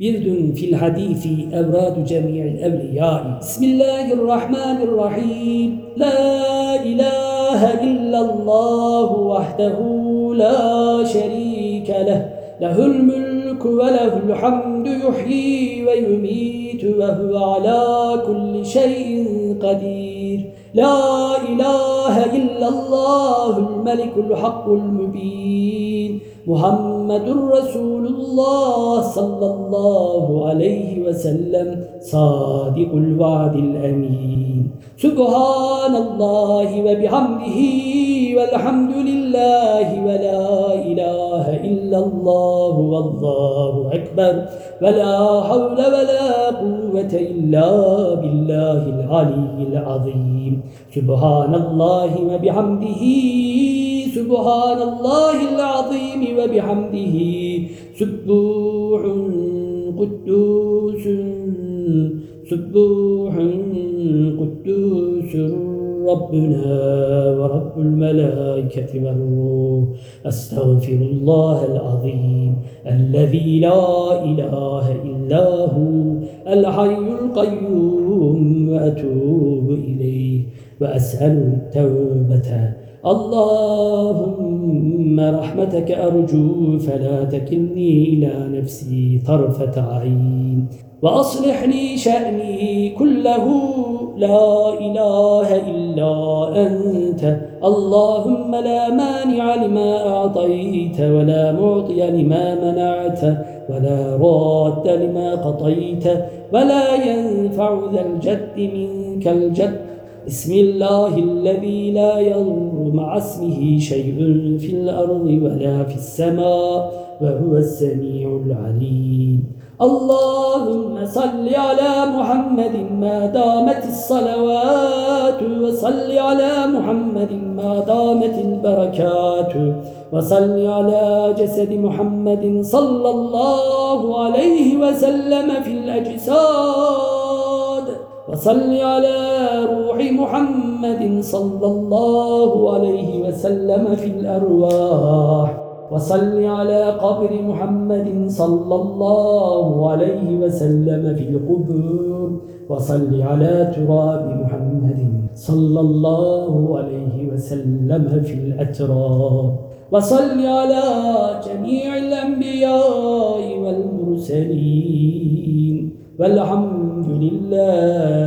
ورد في الحديث أوراد جميع الأولياء بسم الله الرحمن الرحيم. لا إله إلا الله وحده لا شريك له. له الملك وله الحمد يحيي ويميت وهو على كل شيء قدير. لا إله إلا الله الملك الحق المبين محمد رسول الله صلى الله عليه وسلم صادق الوعد الأمين. سبحان الله وبحمده. والحمد لله ولا إله إلا الله والله أكبر ولا حول ولا قوة إلا بالله العلي العظيم. سبحان الله وبحمده سبحان الله العظيم وبحمده. سبوح قدوس سبوح قدوس. ربنا ورب الملائكة والروح. أستغفر الله العظيم الذي لا إله إلا هو الحي القيوم وأتوب إليه. وأسأل التوبة اللهم رحمتك أرجو فلا تكلني إلى نفسي طرفة عين. وأصلح لي شأني كله لا إله إلا أنت. اللهم لا مانع لما أعطيت ولا معطي لما منعت ولا راد لما قطيت ولا ينفع ذا الجد منك الجد. بسم الله الذي لا يضر مع اسمه شيء في الأرض ولا في السماء وهو السميع العليم. اللهم صل على محمد ما دامت الصلوات وصل على محمد ما دامت البركات وصل على جسد محمد صلى الله عليه وسلم في الأجساد وصل على روح محمد صلى الله عليه وسلم في الأرواح. وصل على قبر محمد صلى الله عليه وسلم في القبور. وصل على تراب محمد صلى الله عليه وسلم في الأتراب. وصل على جميع الأنبياء والمرسلين. والحمد لله